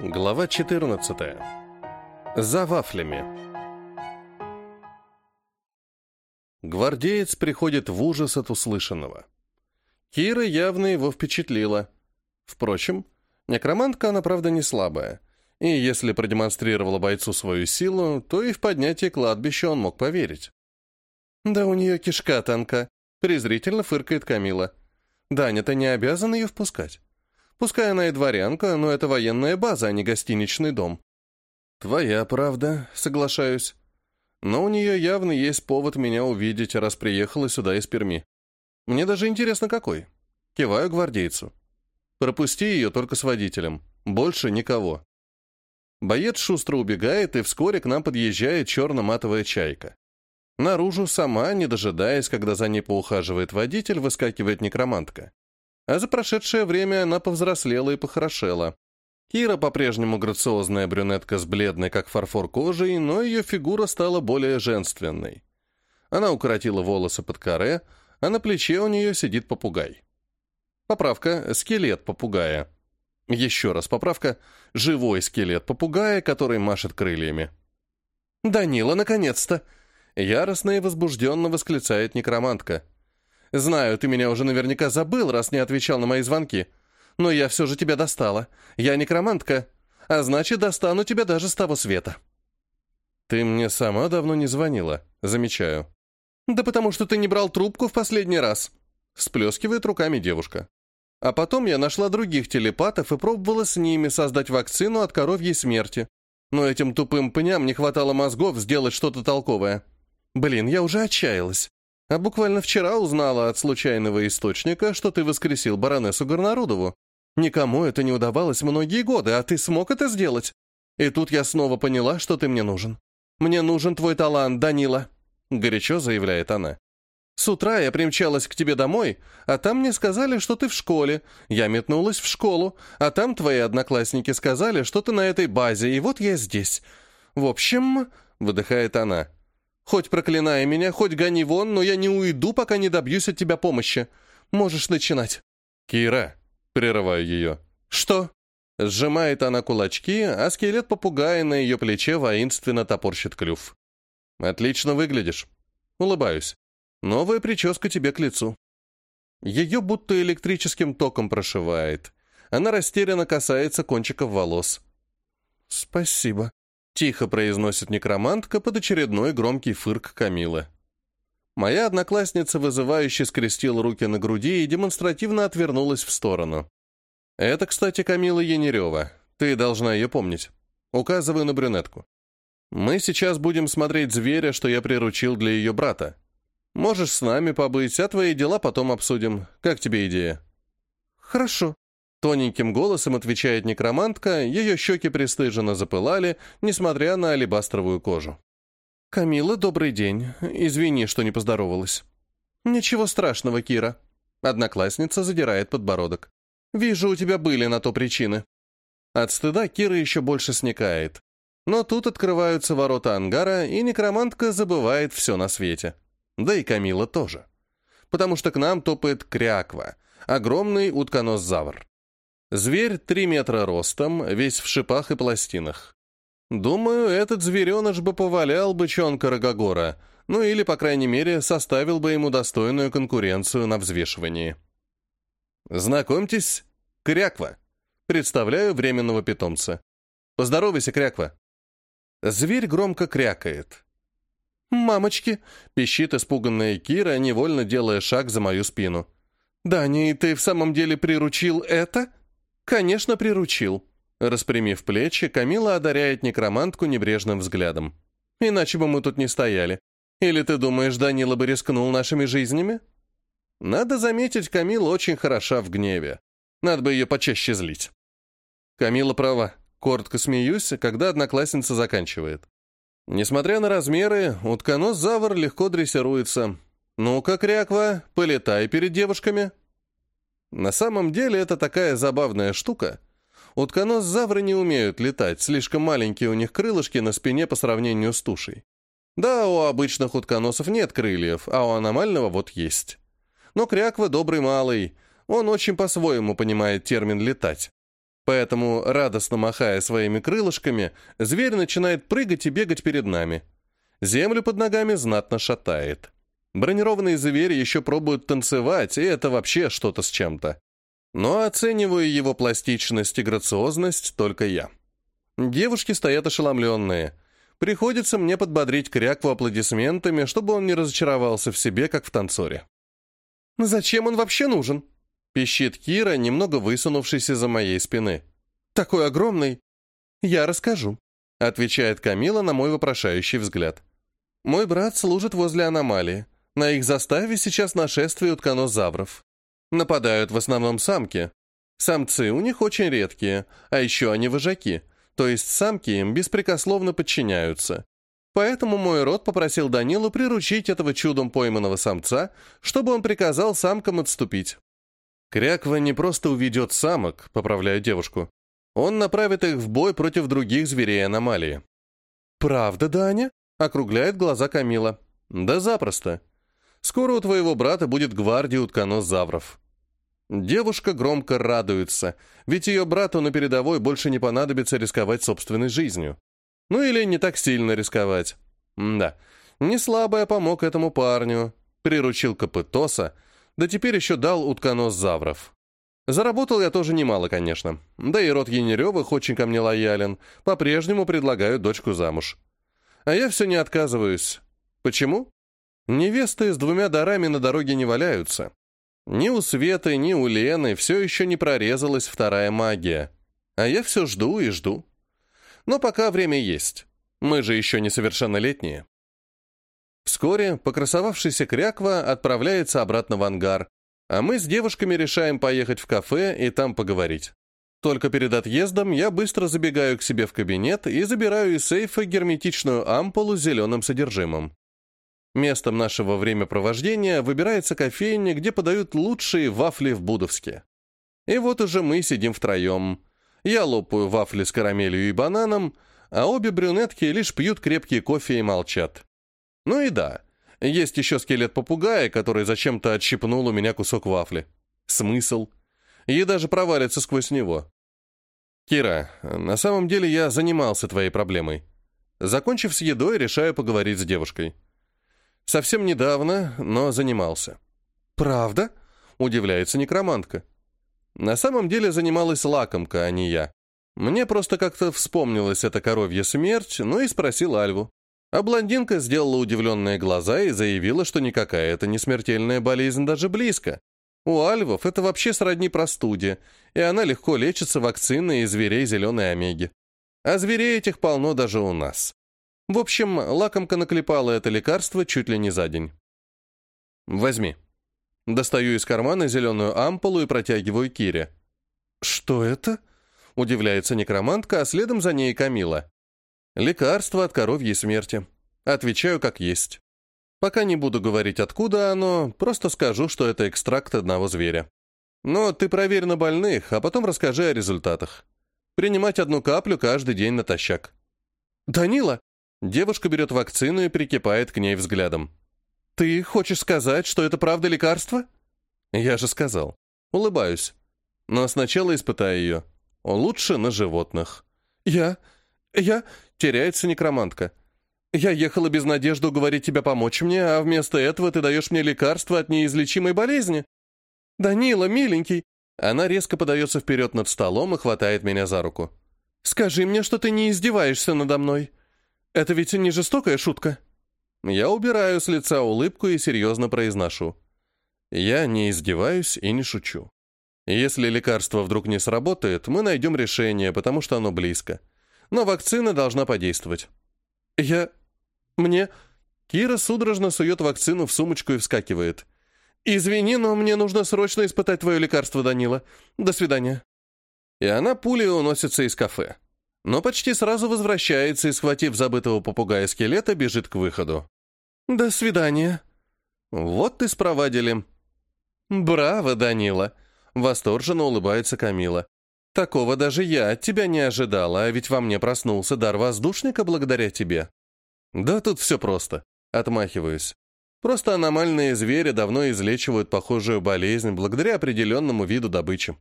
Глава 14. За вафлями. Гвардеец приходит в ужас от услышанного. Кира явно его впечатлила. Впрочем, некромантка она, правда, не слабая. И если продемонстрировала бойцу свою силу, то и в поднятии кладбища он мог поверить. «Да у нее кишка тонка», — презрительно фыркает Камила. «Даня-то не обязан ее впускать». Пускай она и дворянка, но это военная база, а не гостиничный дом. Твоя правда, соглашаюсь. Но у нее явно есть повод меня увидеть, раз приехала сюда из Перми. Мне даже интересно, какой. Киваю гвардейцу. Пропусти ее только с водителем. Больше никого. Боец шустро убегает, и вскоре к нам подъезжает черно-матовая чайка. Наружу сама, не дожидаясь, когда за ней поухаживает водитель, выскакивает некромантка. А за прошедшее время она повзрослела и похорошела. Кира по-прежнему грациозная брюнетка с бледной, как фарфор кожей, но ее фигура стала более женственной. Она укоротила волосы под каре, а на плече у нее сидит попугай. Поправка — скелет попугая. Еще раз поправка — живой скелет попугая, который машет крыльями. «Данила, наконец-то!» Яростно и возбужденно восклицает некромантка — Знаю, ты меня уже наверняка забыл, раз не отвечал на мои звонки. Но я все же тебя достала. Я некромантка, а значит, достану тебя даже с того света». «Ты мне сама давно не звонила, замечаю». «Да потому что ты не брал трубку в последний раз», — сплескивает руками девушка. А потом я нашла других телепатов и пробовала с ними создать вакцину от коровьей смерти. Но этим тупым пням не хватало мозгов сделать что-то толковое. Блин, я уже отчаялась. А буквально вчера узнала от случайного источника, что ты воскресил баронессу Горнарудову. Никому это не удавалось многие годы, а ты смог это сделать. И тут я снова поняла, что ты мне нужен. Мне нужен твой талант, Данила», — горячо заявляет она. «С утра я примчалась к тебе домой, а там мне сказали, что ты в школе. Я метнулась в школу, а там твои одноклассники сказали, что ты на этой базе, и вот я здесь. В общем...» — выдыхает она. Хоть проклинай меня, хоть гони вон, но я не уйду, пока не добьюсь от тебя помощи. Можешь начинать». «Кира», — прерываю ее. «Что?» Сжимает она кулачки, а скелет попугая на ее плече воинственно топорщит клюв. «Отлично выглядишь». Улыбаюсь. «Новая прическа тебе к лицу». Ее будто электрическим током прошивает. Она растерянно касается кончиков волос. «Спасибо», Тихо произносит некромантка под очередной громкий фырк Камилы. Моя одноклассница вызывающе скрестила руки на груди и демонстративно отвернулась в сторону. «Это, кстати, Камила Янерева. Ты должна ее помнить. Указываю на брюнетку. Мы сейчас будем смотреть зверя, что я приручил для ее брата. Можешь с нами побыть, а твои дела потом обсудим. Как тебе идея?» «Хорошо», Тоненьким голосом отвечает некромантка, ее щеки пристыженно запылали, несмотря на алебастровую кожу. «Камила, добрый день. Извини, что не поздоровалась». «Ничего страшного, Кира». Одноклассница задирает подбородок. «Вижу, у тебя были на то причины». От стыда Кира еще больше сникает. Но тут открываются ворота ангара, и некромантка забывает все на свете. Да и Камила тоже. Потому что к нам топает кряква, огромный утконос-завр. Зверь три метра ростом, весь в шипах и пластинах. Думаю, этот звереныш бы повалял бычонка Рогогора, ну или, по крайней мере, составил бы ему достойную конкуренцию на взвешивании. Знакомьтесь, Кряква. Представляю временного питомца. Поздоровайся, Кряква. Зверь громко крякает. «Мамочки!» — пищит испуганная Кира, невольно делая шаг за мою спину. «Даня, и ты в самом деле приручил это?» «Конечно, приручил». Распрямив плечи, Камила одаряет некромантку небрежным взглядом. «Иначе бы мы тут не стояли. Или ты думаешь, Данила бы рискнул нашими жизнями?» Надо заметить, Камила очень хороша в гневе. Надо бы ее почаще злить. Камила права. Коротко смеюсь, когда одноклассница заканчивает. Несмотря на размеры, утконос-завр легко дрессируется. «Ну-ка, кряква, полетай перед девушками». На самом деле это такая забавная штука. Утконос-завры не умеют летать, слишком маленькие у них крылышки на спине по сравнению с тушей. Да, у обычных утконосов нет крыльев, а у аномального вот есть. Но Кряква добрый малый, он очень по-своему понимает термин «летать». Поэтому, радостно махая своими крылышками, зверь начинает прыгать и бегать перед нами. Землю под ногами знатно шатает. Бронированные звери еще пробуют танцевать, и это вообще что-то с чем-то. Но оцениваю его пластичность и грациозность только я. Девушки стоят ошеломленные. Приходится мне подбодрить крякву аплодисментами, чтобы он не разочаровался в себе, как в танцоре. «Зачем он вообще нужен?» — пищит Кира, немного высунувшись из-за моей спины. «Такой огромный!» «Я расскажу», — отвечает Камила на мой вопрошающий взгляд. «Мой брат служит возле аномалии. На их заставе сейчас нашествие утконозавров. Нападают в основном самки. Самцы у них очень редкие, а еще они вожаки, то есть самки им беспрекословно подчиняются. Поэтому мой род попросил Данилу приручить этого чудом пойманного самца, чтобы он приказал самкам отступить. Кряква не просто уведет самок, поправляю девушку. Он направит их в бой против других зверей аномалии. «Правда, Даня?» — округляет глаза Камила. «Да запросто. Скоро у твоего брата будет гвардия утконос-завров». Девушка громко радуется, ведь ее брату на передовой больше не понадобится рисковать собственной жизнью. Ну или не так сильно рисковать. М да, не слабо я помог этому парню, приручил Копытоса, да теперь еще дал утконос-завров. Заработал я тоже немало, конечно. Да и род Янеревых очень ко мне лоялен, по-прежнему предлагают дочку замуж. А я все не отказываюсь. Почему? Невесты с двумя дарами на дороге не валяются. Ни у Светы, ни у Лены все еще не прорезалась вторая магия. А я все жду и жду. Но пока время есть. Мы же еще несовершеннолетние. Вскоре покрасовавшийся Кряква отправляется обратно в ангар, а мы с девушками решаем поехать в кафе и там поговорить. Только перед отъездом я быстро забегаю к себе в кабинет и забираю из сейфа герметичную ампулу с зеленым содержимым. Местом нашего времяпровождения выбирается кофейня, где подают лучшие вафли в Будовске. И вот уже мы сидим втроем. Я лопаю вафли с карамелью и бананом, а обе брюнетки лишь пьют крепкий кофе и молчат. Ну и да, есть еще скелет попугая, который зачем-то отщипнул у меня кусок вафли. Смысл? Еда же провалится сквозь него. Кира, на самом деле я занимался твоей проблемой. Закончив с едой, решаю поговорить с девушкой. Совсем недавно, но занимался. «Правда?» — удивляется некромантка. На самом деле занималась лакомка, а не я. Мне просто как-то вспомнилась эта коровья смерть, ну и спросил Альву. А блондинка сделала удивленные глаза и заявила, что никакая это не смертельная болезнь даже близко. У альвов это вообще сродни простуде, и она легко лечится вакциной из зверей зеленой омеги. А зверей этих полно даже у нас. В общем, лакомка наклепала это лекарство чуть ли не за день. «Возьми». Достаю из кармана зеленую ампулу и протягиваю Кире. «Что это?» — удивляется некромантка, а следом за ней Камила. «Лекарство от коровьей смерти». Отвечаю как есть. Пока не буду говорить, откуда оно, просто скажу, что это экстракт одного зверя. Но ты проверь на больных, а потом расскажи о результатах. Принимать одну каплю каждый день натощак. «Данила!» Девушка берет вакцину и прикипает к ней взглядом. «Ты хочешь сказать, что это правда лекарство?» «Я же сказал. Улыбаюсь. Но сначала испытай ее. Лучше на животных». «Я... я...» — теряется некромантка. «Я ехала без надежды уговорить тебя помочь мне, а вместо этого ты даешь мне лекарство от неизлечимой болезни». «Данила, миленький...» Она резко подается вперед над столом и хватает меня за руку. «Скажи мне, что ты не издеваешься надо мной. Это ведь не жестокая шутка?» Я убираю с лица улыбку и серьезно произношу. Я не издеваюсь и не шучу. Если лекарство вдруг не сработает, мы найдем решение, потому что оно близко. Но вакцина должна подействовать. Я... Мне... Кира судорожно сует вакцину в сумочку и вскакивает. «Извини, но мне нужно срочно испытать твое лекарство, Данила. До свидания». И она пулей уносится из кафе но почти сразу возвращается и, схватив забытого попугая-скелета, бежит к выходу. «До свидания». «Вот ты спровадили». «Браво, Данила!» — восторженно улыбается Камила. «Такого даже я от тебя не ожидала, а ведь во мне проснулся дар воздушника благодаря тебе». «Да тут все просто», — отмахиваюсь. «Просто аномальные звери давно излечивают похожую болезнь благодаря определенному виду добычи».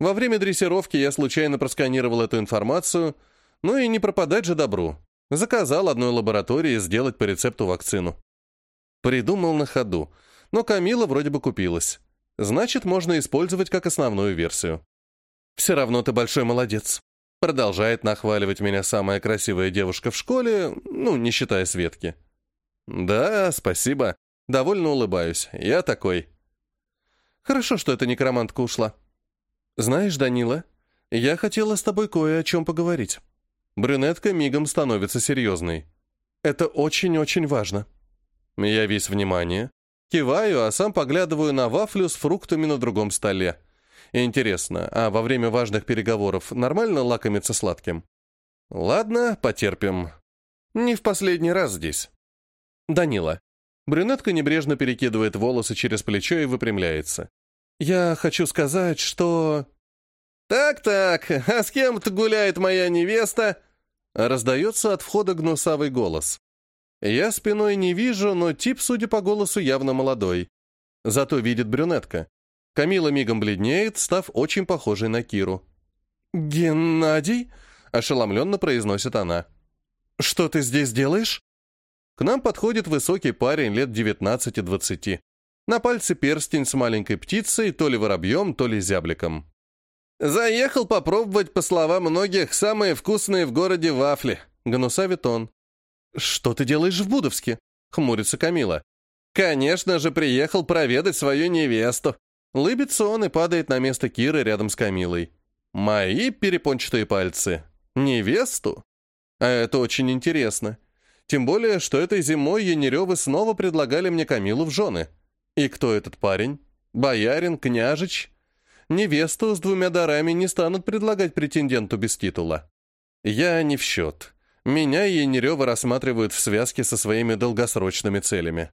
Во время дрессировки я случайно просканировал эту информацию, ну и не пропадать же добру. Заказал одной лаборатории сделать по рецепту вакцину. Придумал на ходу, но Камила вроде бы купилась. Значит, можно использовать как основную версию. «Все равно ты большой молодец», — продолжает нахваливать меня самая красивая девушка в школе, ну, не считая Светки. «Да, спасибо. Довольно улыбаюсь. Я такой». «Хорошо, что эта некромантка ушла. Знаешь, Данила, я хотела с тобой кое о чем поговорить». Брюнетка мигом становится серьезной. «Это очень-очень важно». Я весь внимание. Киваю, а сам поглядываю на вафлю с фруктами на другом столе. Интересно, а во время важных переговоров нормально лакомиться сладким? Ладно, потерпим. Не в последний раз здесь. Данила. Брюнетка небрежно перекидывает волосы через плечо и выпрямляется. Я хочу сказать, что... «Так-так, а с кем-то гуляет моя невеста?» Раздается от входа гнусавый голос. Я спиной не вижу, но тип, судя по голосу, явно молодой. Зато видит брюнетка. Камила мигом бледнеет, став очень похожей на Киру. «Геннадий?» — ошеломленно произносит она. «Что ты здесь делаешь?» К нам подходит высокий парень лет 19-20. На пальце перстень с маленькой птицей, то ли воробьем, то ли зябликом. «Заехал попробовать, по словам многих, самые вкусные в городе вафли», — гнусавит он. «Что ты делаешь в Будовске?» — хмурится Камила. «Конечно же, приехал проведать свою невесту». Лыбится он и падает на место Киры рядом с Камилой. «Мои перепончатые пальцы. Невесту?» А это очень интересно. Тем более, что этой зимой Янеревы снова предлагали мне Камилу в жены. И кто этот парень? Боярин, княжич? Невесту с двумя дарами не станут предлагать претенденту без титула. Я не в счет. Меня и Янерева рассматривают в связке со своими долгосрочными целями.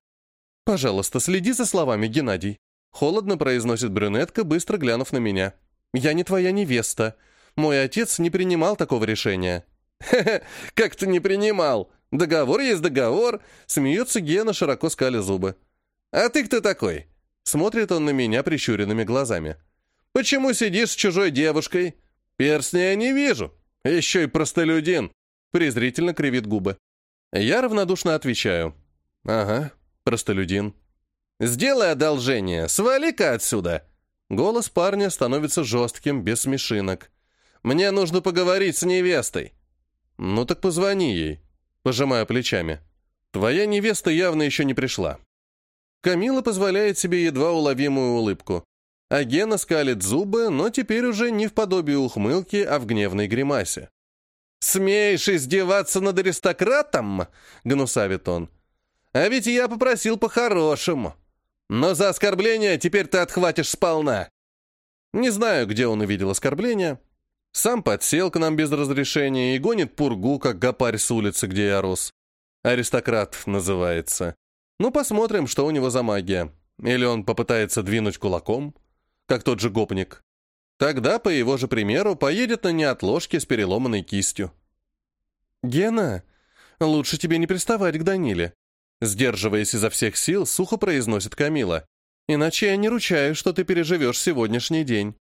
«Пожалуйста, следи за словами, Геннадий», — холодно произносит брюнетка, быстро глянув на меня. «Я не твоя невеста. Мой отец не принимал такого решения». «Хе-хе, как ты не принимал? Договор есть договор», — смеется Гена, широко скаля зубы. «А ты кто такой?» Смотрит он на меня прищуренными глазами. «Почему сидишь с чужой девушкой? Перстня я не вижу. Еще и простолюдин презрительно кривит губы. Я равнодушно отвечаю. «Ага, простолюдин». «Сделай одолжение, свали-ка отсюда!» Голос парня становится жестким, без смешинок. «Мне нужно поговорить с невестой». «Ну так позвони ей», пожимая плечами. «Твоя невеста явно еще не пришла». Камила позволяет себе едва уловимую улыбку. А Гена скалит зубы, но теперь уже не в подобии ухмылки, а в гневной гримасе. «Смеешь издеваться над аристократом?» — гнусавит он. «А ведь я попросил по-хорошему. Но за оскорбление теперь ты отхватишь сполна». Не знаю, где он увидел оскорбление. Сам подсел к нам без разрешения и гонит пургу, как гопарь с улицы, где я рос. Аристократ называется. Ну, посмотрим, что у него за магия. Или он попытается двинуть кулаком, как тот же гопник. Тогда, по его же примеру, поедет на неотложке с переломанной кистью. «Гена, лучше тебе не приставать к Даниле», сдерживаясь изо всех сил, сухо произносит Камила. «Иначе я не ручаю, что ты переживешь сегодняшний день».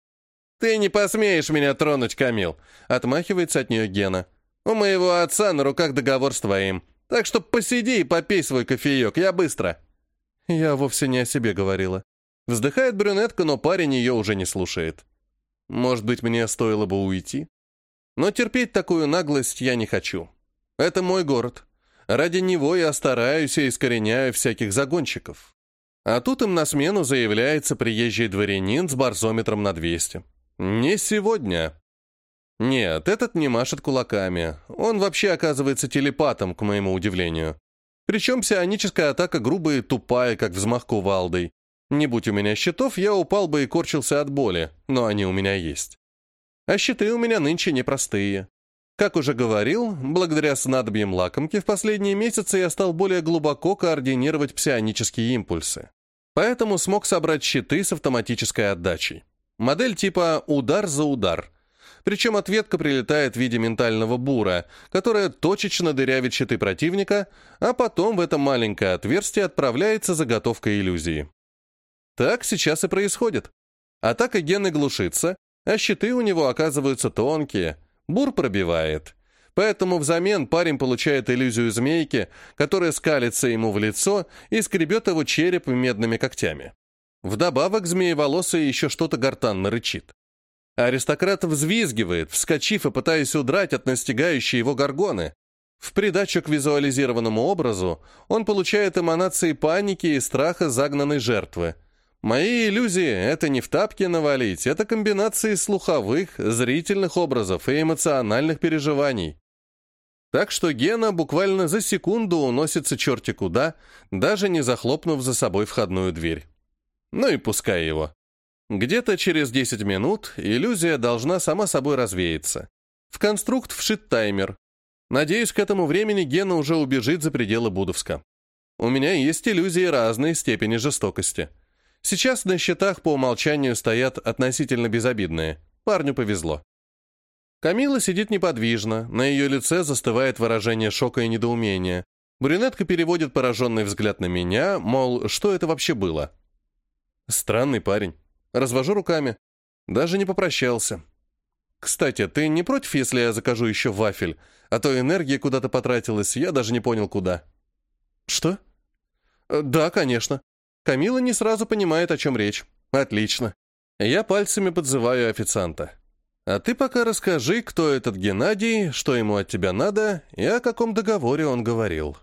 «Ты не посмеешь меня тронуть, Камил!» Отмахивается от нее Гена. «У моего отца на руках договор с твоим. Так что посиди и попей свой кофеек, я быстро». Я вовсе не о себе говорила. Вздыхает брюнетка, но парень ее уже не слушает. Может быть, мне стоило бы уйти? Но терпеть такую наглость я не хочу. Это мой город. Ради него я стараюсь и искореняю всяких загонщиков. А тут им на смену заявляется приезжий дворянин с барзометром на 200. Не сегодня. Нет, этот не машет кулаками. Он вообще оказывается телепатом, к моему удивлению. Причем псионическая атака грубая и тупая, как взмах кувалдой. Не будь у меня щитов, я упал бы и корчился от боли, но они у меня есть. А щиты у меня нынче непростые. Как уже говорил, благодаря снадобьям лакомки в последние месяцы я стал более глубоко координировать псионические импульсы. Поэтому смог собрать щиты с автоматической отдачей. Модель типа «удар за удар». Причем ответка прилетает в виде ментального бура, которая точечно дырявит щиты противника, а потом в это маленькое отверстие отправляется заготовка иллюзии. Так сейчас и происходит. Атака Гены глушится, А щиты у него оказываются тонкие, бур пробивает. Поэтому взамен парень получает иллюзию змейки, которая скалится ему в лицо и скребет его череп медными когтями. Вдобавок змееволосый еще что-то гортанно рычит. Аристократ взвизгивает, вскочив и пытаясь удрать от настигающей его горгоны. В придачу к визуализированному образу он получает эманации паники и страха загнанной жертвы. Мои иллюзии — это не в тапки навалить, это комбинации слуховых, зрительных образов и эмоциональных переживаний. Так что Гена буквально за секунду уносится черти куда, даже не захлопнув за собой входную дверь. Ну и пускай его. Где-то через 10 минут иллюзия должна сама собой развеяться. В конструкт вшит таймер. Надеюсь, к этому времени Гена уже убежит за пределы Будовска. У меня есть иллюзии разной степени жестокости. Сейчас на счетах по умолчанию стоят относительно безобидные. Парню повезло. Камила сидит неподвижно, на ее лице застывает выражение шока и недоумения. Брюнетка переводит пораженный взгляд на меня, мол, что это вообще было? Странный парень. Развожу руками. Даже не попрощался. Кстати, ты не против, если я закажу еще вафель? А то энергия куда-то потратилась, я даже не понял, куда. Что? «Э, да, конечно. Камила не сразу понимает, о чем речь. Отлично. Я пальцами подзываю официанта. А ты пока расскажи, кто этот Геннадий, что ему от тебя надо и о каком договоре он говорил.